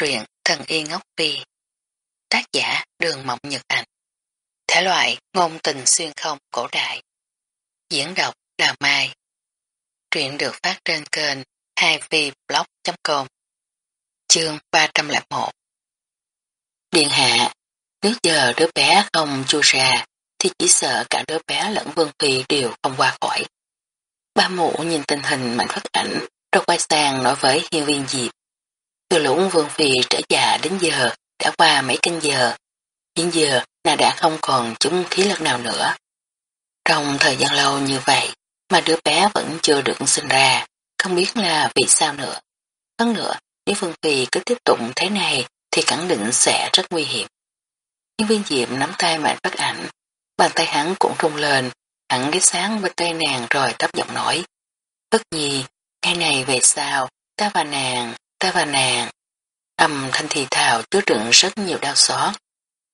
truyện Thần Y Ngốc Phi. Tác giả Đường Mộng Nhật Ảnh Thể loại ngôn tình xuyên không cổ đại. Diễn đọc Đào Mai. Truyện được phát trên kênh 2vblog.com Chương 301 Điện hạ, Nếu giờ đứa bé không chui ra thì chỉ sợ cả đứa bé lẫn Vương Phi đều không qua khỏi. Ba mụ nhìn tình hình mạnh phát ảnh, rồi quay sang nói với hiên viên Diệp. Từ lũng Vương Phi trở già đến giờ, đã qua mấy canh giờ. Hiện giờ, nàng đã không còn chúng khí lực nào nữa. Trong thời gian lâu như vậy, mà đứa bé vẫn chưa được sinh ra, không biết là vì sao nữa. Hơn nữa, nếu Vương Phi cứ tiếp tục thế này, thì khẳng định sẽ rất nguy hiểm. Nhưng viên diệm nắm tay mạnh phát ảnh, bàn tay hắn cũng rung lên, hẳn cái sáng bên tay nàng rồi thấp giọng nói. Tất nhi, ngày này về sau, ta và nàng ta và nàng. Âm thanh thì thào chứa đựng rất nhiều đau xót.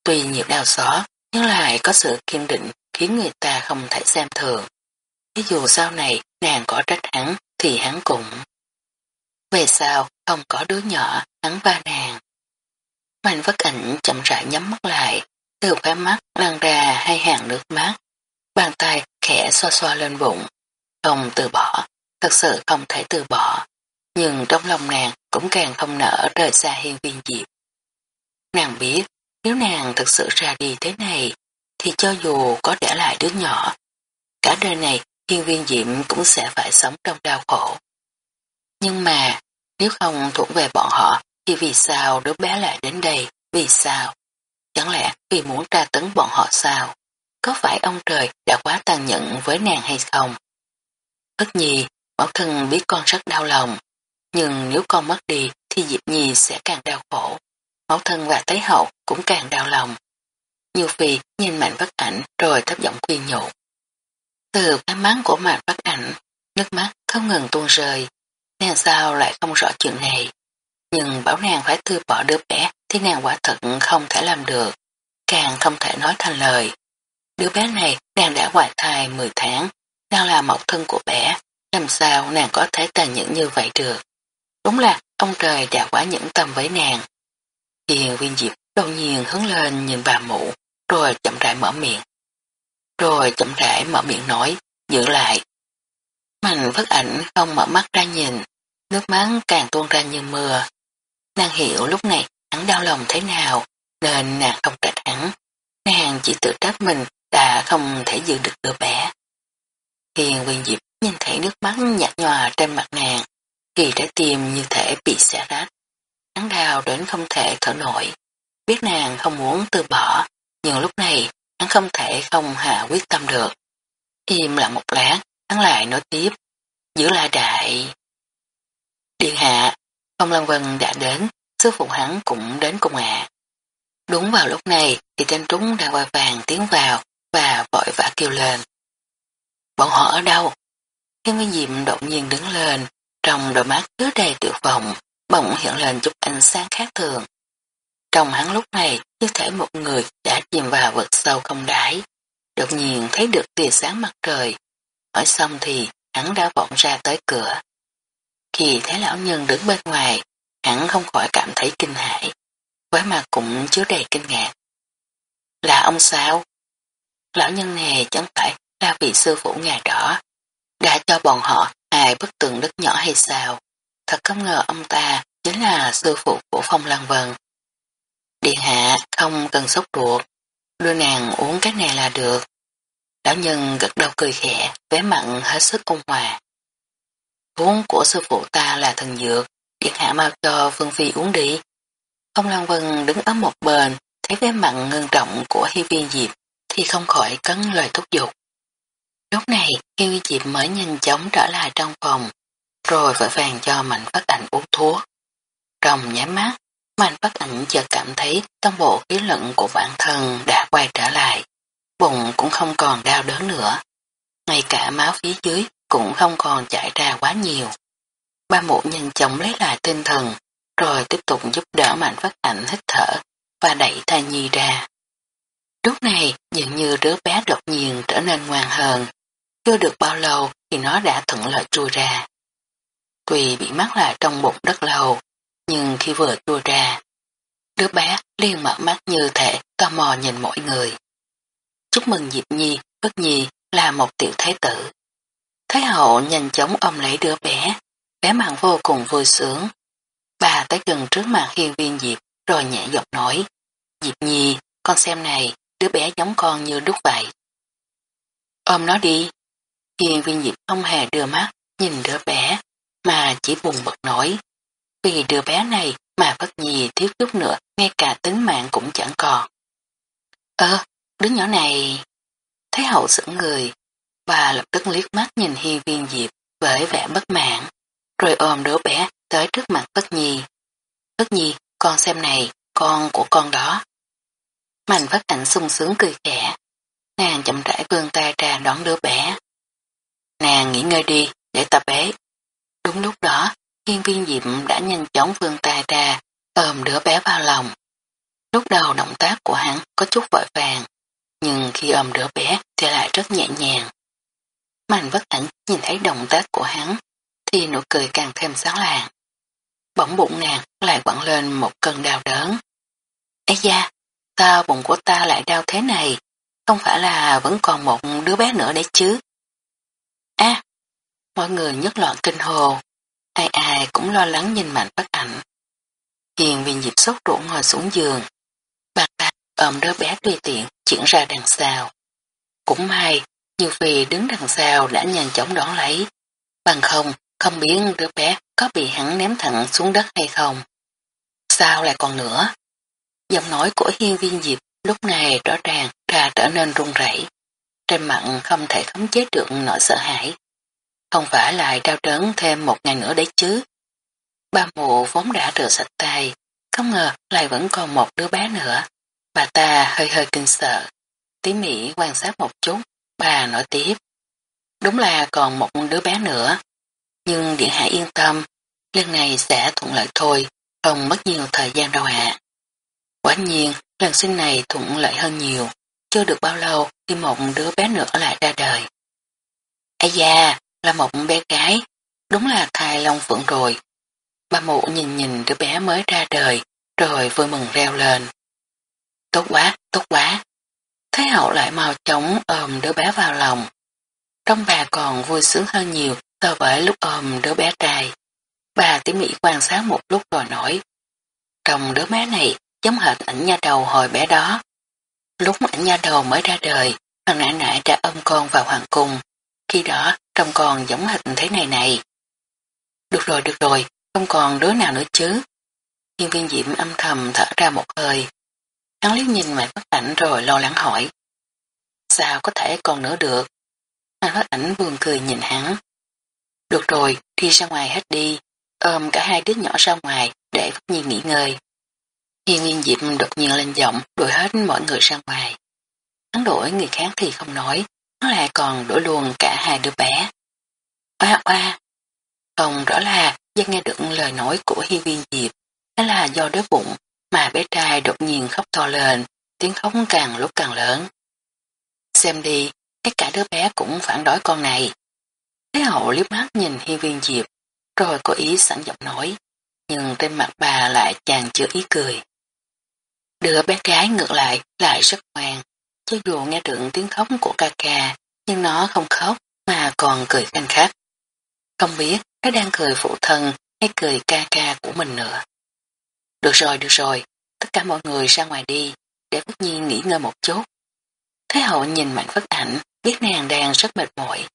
Tuy nhiều đau xót, nhưng lại có sự kiên định khiến người ta không thể xem thường. Ví dụ sau này nàng có trách hắn thì hắn cũng. Về sau không có đứa nhỏ hắn và nàng. Mạnh vất ảnh chậm rãi nhắm mắt lại, từ khóe mắt lăn ra hai hàng nước mắt. Bàn tay khẽ xoa xoa lên bụng. Không từ bỏ, thật sự không thể từ bỏ nhưng trong lòng nàng cũng càng không nở rời xa hiên viên diệp. Nàng biết, nếu nàng thực sự ra đi thế này, thì cho dù có để lại đứa nhỏ, cả đời này hiên viên diệp cũng sẽ phải sống trong đau khổ. Nhưng mà, nếu không thuộc về bọn họ, thì vì sao đứa bé lại đến đây, vì sao? Chẳng lẽ vì muốn tra tấn bọn họ sao? Có phải ông trời đã quá tàn nhẫn với nàng hay không? Tất nhi, bảo thân biết con rất đau lòng, nhưng nếu con mất đi thì Diệp Nhi sẽ càng đau khổ. Mẫu thân và Thái Hậu cũng càng đau lòng. Như Phi nhìn mạnh vất ảnh rồi thấp giọng khuyên nhủ. Từ cái mắt của mạnh vất ảnh, nước mắt không ngừng tuôn rơi. Nàng sao lại không rõ chuyện này. Nhưng bảo nàng phải từ bỏ đứa bé thì nàng quả thật không thể làm được. Càng không thể nói thành lời. Đứa bé này nàng đã hoài thai 10 tháng, đang là mẫu thân của bé. Làm sao nàng có thể tàn nhẫn như vậy được? Đúng là ông trời đã quá nhẫn tâm với nàng. Hiền viên diệp đột nhiên hướng lên nhìn bà mụ, rồi chậm rãi mở miệng. Rồi chậm rãi mở miệng nói, giữ lại. Mạnh vất ảnh không mở mắt ra nhìn, nước mắt càng tuôn ra như mưa. Nàng hiểu lúc này hắn đau lòng thế nào, nên nàng không trách hắn. Nàng chỉ tự trách mình đã không thể giữ được đứa bé. Hiền viên diệp nhìn thấy nước mắt nhạt nhòa trên mặt nàng, Kỳ trái tim như thể bị xẻ rách. Hắn đào đến không thể thở nổi. Biết nàng không muốn từ bỏ, nhưng lúc này hắn không thể không hạ quyết tâm được. Im lặng một lát, hắn lại nói tiếp, giữ lại đại. Điện hạ, phong Lan Vân đã đến, sư phụ hắn cũng đến cùng ạ. Đúng vào lúc này thì tên trúng đang vội vàng tiến vào và vội vã kêu lên. Bọn họ ở đâu? Thiên Nguyên Diệm đột nhiên đứng lên, trong đôi mắt chứa đầy tuyệt vọng, bỗng hiện lên chút ánh sáng khác thường. Trong hắn lúc này như thể một người đã chìm vào vực sâu không đáy. Đột nhiên thấy được tia sáng mặt trời. Hỏi xong thì hắn đã vọng ra tới cửa. Khi thấy lão nhân đứng bên ngoài, hắn không khỏi cảm thấy kinh hãi. Quái mặt cũng chứa đầy kinh ngạc. Là ông sao? Lão nhân này chẳng phải là vị sư phụ ngài đó đã cho bọn họ hai bức tường đất nhỏ hay sao? Thật không ngờ ông ta chính là sư phụ của Phong Lan Vân. Điện hạ không cần sốt ruột, đưa nàng uống cái này là được. Lão nhân gật đầu cười khẽ, vẻ mặn hết sức ôn hòa. Uống của sư phụ ta là thần dược, điện hạ mau cho Phương Phi uống đi. Phong Lan Vân đứng ở một bên, thấy vẻ mặn ngưng trọng của hi Viên Diệp, thì không khỏi cấn lời thúc giục. Lúc này, Kiêu Diệp mới nhanh chóng trở lại trong phòng, rồi vội vàng cho Mạnh Phát Ảnh uống thuốc. Trong nháy mắt, Mạnh Phát Ảnh chợt cảm thấy toàn bộ khí lận của bản thân đã quay trở lại, bụng cũng không còn đau đớn nữa. Ngay cả máu phía dưới cũng không còn chảy ra quá nhiều. Ba mụ nhanh chóng lấy lại tinh thần, rồi tiếp tục giúp đỡ Mạnh Phát Ảnh hít thở và đẩy thai nhi ra. Lúc này dường như đứa bé đột nhiên trở nên ngoan hơn, chưa được bao lâu thì nó đã thuận lợi chui ra. Tuy bị mắc lại trong bụng rất lâu, nhưng khi vừa chui ra, Đứa bé liền mở mắt như thể tò mò nhìn mọi người. Chúc mừng Diệp Nhi, Bất Nhi là một tiểu thái tử. Thái hậu nhanh chóng ôm lấy đứa bé, bé mặn vô cùng vui sướng. Bà tới gần trước mặt hiên viên Diệp rồi nhẹ giọng nói. Diệp Nhi, con xem này, đứa bé giống con như đúc vậy. Ôm nó đi. Hiên viên Diệp không hề đưa mắt, nhìn đứa bé, mà chỉ buồn bực nổi. Vì đứa bé này mà bất nhi thiếu chút nữa, ngay cả tính mạng cũng chẳng còn. Ơ, đứa nhỏ này... Thấy hậu sững người, bà lập tức liếc mắt nhìn hi viên diệp với vẻ bất mãn, rồi ôm đứa bé tới trước mặt bất nhi. Bất nhi, con xem này, con của con đó. Mạnh vất ảnh sung sướng cười khẽ. Nàng chậm rãi vươn tay ra đón đứa bé. Nàng nghỉ ngơi đi, để ta bé. Đúng lúc đó, hiên viên diệm đã nhanh chóng vươn tay ra, ôm đứa bé vào lòng. Lúc đầu động tác của hắn có chút vội vàng, nhưng khi ôm đứa bé thì lại rất nhẹ nhàng. Mạnh vất ảnh nhìn thấy động tác của hắn, thì nụ cười càng thêm sáng làng Bỗng bụng nàng lại quặn lên một cơn đau đớn. Ây da, ta bụng của ta lại đau thế này? Không phải là vẫn còn một đứa bé nữa đấy chứ? Mọi người nhất loạn kinh hồ. Ai ai cũng lo lắng nhìn mạnh bất ảnh. Hiền viên dịp sốt ruột ngồi xuống giường. Bàn tay ôm đứa bé tùy tiện chuyển ra đằng sau. Cũng may, như vì đứng đằng sau đã nhanh chóng đón lấy. Bằng không, không biết đứa bé có bị hắn ném thẳng xuống đất hay không. Sao lại còn nữa? Giọng nói của hiên viên diệp lúc này rõ ràng ra trở nên run rẩy. Trên mặt không thể khống chế được nỗi sợ hãi. Không phải lại đau đớn thêm một ngày nữa đấy chứ. Ba mụ vốn đã rửa sạch tay, không ngờ lại vẫn còn một đứa bé nữa. Bà ta hơi hơi kinh sợ. Tí Mỹ quan sát một chút, bà nói tiếp. Đúng là còn một đứa bé nữa. Nhưng Điện Hạ yên tâm, lần này sẽ thuận lợi thôi, không mất nhiều thời gian đâu ạ. Quả nhiên, lần sinh này thuận lợi hơn nhiều, chưa được bao lâu thì một đứa bé nữa lại ra đời. Ây da, là một bé gái, đúng là thai long phượng rồi. Ba mụ nhìn nhìn đứa bé mới ra đời, rồi vui mừng reo lên. Tốt quá, tốt quá. Thái hậu lại mau chóng ôm đứa bé vào lòng. Trong bà còn vui sướng hơn nhiều so với lúc ôm đứa bé trai. Bà tỉ mỉ quan sát một lúc rồi nói. Trong đứa bé này giống hệt ảnh nha đầu hồi bé đó. Lúc ảnh nha đầu mới ra đời, hoàng nãy nãy đã ôm con vào hoàng cung. Khi đó, trông còn giống hệt thế này này. Được rồi, được rồi, không còn đứa nào nữa chứ. Hiên viên diệm âm thầm thở ra một hơi. Hắn liếc nhìn mẹ phát ảnh rồi lo lắng hỏi. Sao có thể còn nữa được? Mẹ phát ảnh buồn cười nhìn hắn. Được rồi, đi ra ngoài hết đi, ôm cả hai đứa nhỏ ra ngoài để Phất Nhi nghỉ ngơi. Hiên viên diệm đột nhiên lên giọng đuổi hết mọi người ra ngoài. Hắn đuổi người khác thì không nói, hắn lại còn đuổi luôn cả hai đứa bé. Oa oa! Không rõ là do nghe được lời nói của Hi Viên Diệp, hay là do đứa bụng mà bé trai đột nhiên khóc to lên, tiếng khóc càng lúc càng lớn. Xem đi, tất cả đứa bé cũng phản đối con này. Thế hậu liếc mắt nhìn Hi Viên Diệp, rồi có ý sẵn giọng nói, nhưng trên mặt bà lại chàng chứa ý cười. Đứa bé gái ngược lại lại rất ngoan, cho dù nghe được tiếng khóc của ca ca, nhưng nó không khóc mà còn cười khanh khách. Không biết nó đang cười phụ thân hay cười ca ca của mình nữa. Được rồi, được rồi, tất cả mọi người ra ngoài đi, để Phất Nhiên nghỉ ngơi một chút. Thế hậu nhìn mạnh Phất Ảnh, biết nàng đang rất mệt mỏi.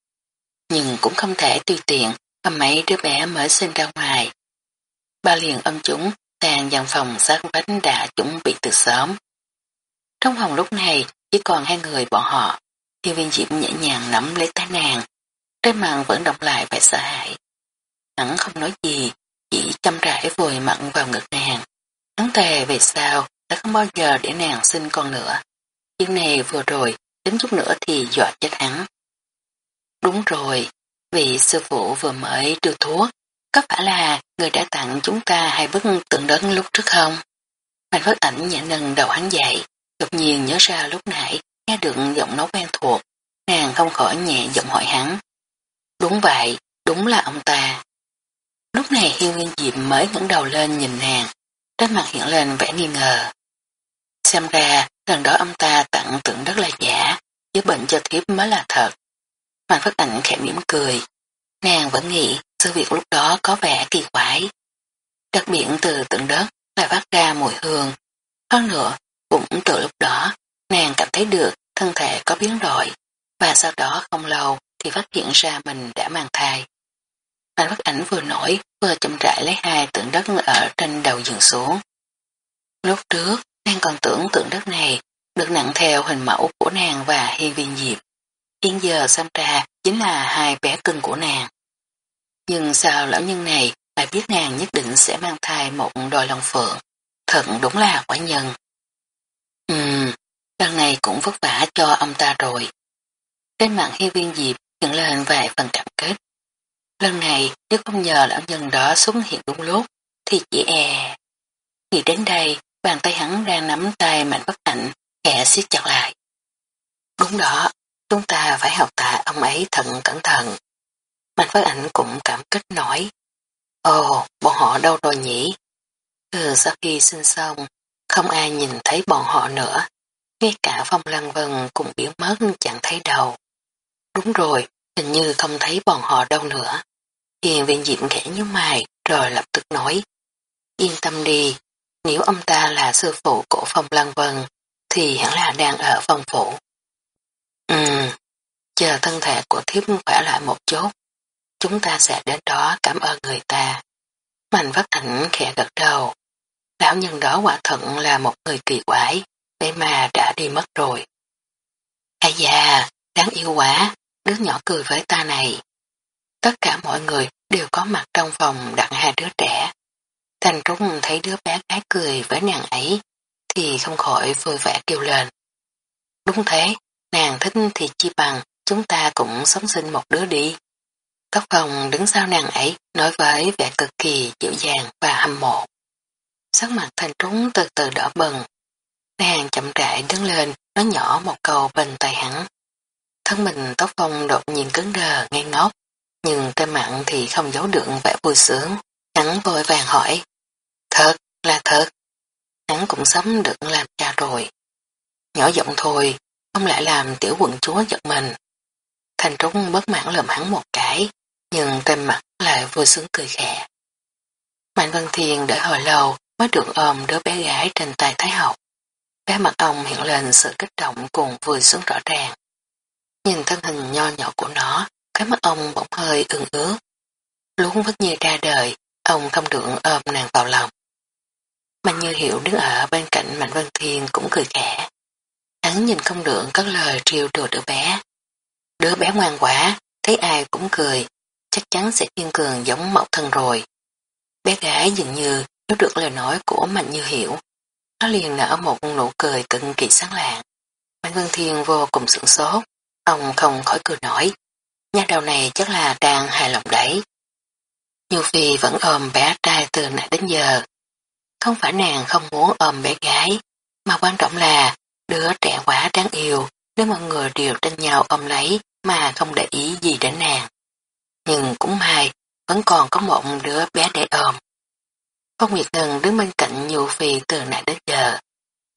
Nhưng cũng không thể tùy tiện cầm mấy đứa bé mới sinh ra ngoài. Ba liền âm chúng Tàn dàn phòng sát vách đã chuẩn bị từ sớm. Trong phòng lúc này chỉ còn hai người bọn họ. Thiên viên diễm nhẹ nhàng nắm lấy tay nàng. Trên mặt vẫn động lại vẻ sợ hãi. Hắn không nói gì, chỉ chăm rãi vùi mặn vào ngực nàng. Hắn thề về sau đã không bao giờ để nàng sinh con nữa. Chuyện này vừa rồi, đến chút nữa thì dọa chết hắn. Đúng rồi, vị sư phụ vừa mới đưa thuốc, có phải là người đã tặng chúng ta hai bức tượng đấng lúc trước không? Mạnh phất ảnh nhẹ nâng đầu hắn dậy, nhiên nhớ ra lúc nãy nghe được giọng nói quen thuộc, nàng không khỏi nhẹ giọng hỏi hắn. Đúng vậy, đúng là ông ta. Lúc này hiên nguyên diệm mới ngẩng đầu lên nhìn nàng, trên mặt hiện lên vẻ nghi ngờ. Xem ra, lần đó ông ta tặng tượng rất là giả, chứ bệnh cho thiếp mới là thật. Mạnh phát ảnh khẽ mỉm cười. Nàng vẫn nghĩ sự việc lúc đó có vẻ kỳ quái. Đặc biệt từ tượng đất lại phát ra mùi hương. Hơn nữa, cũng từ lúc đó, nàng cảm thấy được thân thể có biến đổi, và sau đó không lâu thì phát hiện ra mình đã mang thai. anh phát ảnh vừa nổi, vừa chậm rãi lấy hai tượng đất ở trên đầu giường xuống. Lúc trước, nàng còn tưởng tượng đất này được nặng theo hình mẫu của nàng và hiên viên diệp. Hiện giờ xem ra chính là hai bé cưng của nàng. Nhưng sao lão nhân này lại biết nàng nhất định sẽ mang thai một đôi lòng phượng. Thật đúng là quả nhân. Ừm, lần này cũng vất vả cho ông ta rồi. Trên mạng hi viên diệp nhận lên vài phần cảm kết. Lần này nếu không nhờ lão nhân đó xuất hiện đúng lúc thì chỉ e. Nghĩ đến đây bàn tay hắn đang nắm tay mạnh bất hạnh kẻ siết chặt lại. Đúng đó, chúng ta phải học tạ ông ấy thận cẩn thận. Mạnh bất ảnh cũng cảm kích nói. Ồ, bọn họ đâu rồi nhỉ? Từ sau khi sinh xong, không ai nhìn thấy bọn họ nữa. Ngay cả phong lăng vân cũng biến mất chẳng thấy đầu Đúng rồi, hình như không thấy bọn họ đâu nữa. Hiền viên diệm khẽ như mày rồi lập tức nói. Yên tâm đi, nếu ông ta là sư phụ của phong lăng vân thì hẳn là đang ở phòng phủ. Ừm, chờ thân thể của thiếp khỏe lại một chút, chúng ta sẽ đến đó cảm ơn người ta. Mạnh vất ảnh khẽ gật đầu. Lão nhân đó quả thận là một người kỳ quái, vậy mà đã đi mất rồi. Ây da, đáng yêu quá, đứa nhỏ cười với ta này. Tất cả mọi người đều có mặt trong phòng đặng hai đứa trẻ. Thành Trúc thấy đứa bé gái cười với nàng ấy, thì không khỏi vui vẻ kêu lên. Đúng thế, nàng thích thì chi bằng chúng ta cũng sống sinh một đứa đi. Tóc phòng đứng sau nàng ấy nói với vẻ cực kỳ dịu dàng và hâm mộ. Sắc mặt thanh trúng từ từ đỏ bừng. Nàng chậm rãi đứng lên nói nhỏ một câu bên tay hắn. Thân mình tóc phong đột nhiên cứng đờ ngay ngốc, nhưng trên mặt thì không giấu được vẻ vui sướng. Hắn vội vàng hỏi. Thật, là thật. Hắn cũng sắm được làm cha rồi. Nhỏ giọng thôi, không lại làm tiểu quận chúa giật mình. Thành trúng bất mãn lầm hắn một cái, nhưng trên mặt lại vui sướng cười khẽ. Mạnh Vân Thiên đợi hồi lâu mới được ôm đứa bé gái trên tay Thái Học. Bé mặt ông hiện lên sự kích động cùng vui sướng rõ ràng. Nhìn thân hình nho nhỏ của nó, cái mắt ông bỗng hơi ương ướt. Lúc vất như ra đời, ông không được ôm nàng vào lòng. Mạnh Như Hiểu đứng ở bên cạnh Mạnh Vân Thiên cũng cười khẽ. Hắn nhìn không được các lời triều đùa đứa bé. Đứa bé ngoan quả, thấy ai cũng cười, chắc chắn sẽ kiên cường giống mẫu thân rồi. Bé gái dường như nếu được lời nói của Mạnh Như Hiểu. Nó liền nở một nụ cười cực kỳ sáng lạng. Mạnh vương Thiên vô cùng sửng sốt, ông không khỏi cười nổi. Nhà đầu này chắc là đang hài lòng đấy. Như Phi vẫn ôm bé trai từ nãy đến giờ, không phải nàng không muốn ôm bé gái, mà quan trọng là đứa trẻ quá đáng yêu nếu mọi người đều tranh nhau ôm lấy mà không để ý gì đến nàng. Nhưng cũng may, vẫn còn có một đứa bé để ôm. Phong Nguyệt Thần đứng bên cạnh Nhu Phi từ nãy đến giờ.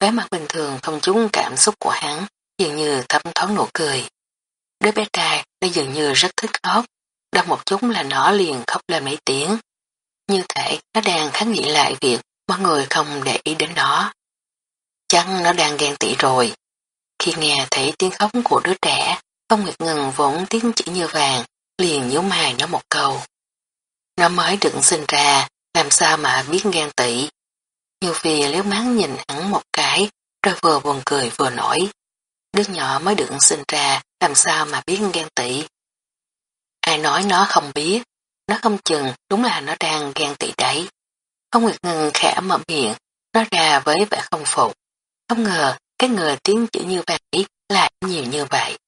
vẻ mặt bình thường không chúng cảm xúc của hắn, dường như thấm thoáng nụ cười. Đứa bé trai đã dường như rất thích khóc, đau một chút là nó liền khóc lên mấy tiếng. Như thể nó đang kháng nghị lại việc mọi người không để ý đến nó. Chắc nó đang ghen tị rồi. Khi nghe thấy tiếng khóc của đứa trẻ, Phong Nguyệt Ngân vốn tiếng chỉ như vàng, liền nhíu mày nó một câu. Nó mới được sinh ra, làm sao mà biết ghen tị. Như Phi liếu máng nhìn hắn một cái, rồi vừa buồn cười vừa nổi. Đứa nhỏ mới được sinh ra, làm sao mà biết ghen tị. Ai nói nó không biết, nó không chừng đúng là nó đang ghen tị đấy. Ông Nguyệt Ngân khẽ mở miệng, nó ra với vẻ không phục. Không ngờ cái người tiếng chữ như vậy lại nhiều như vậy.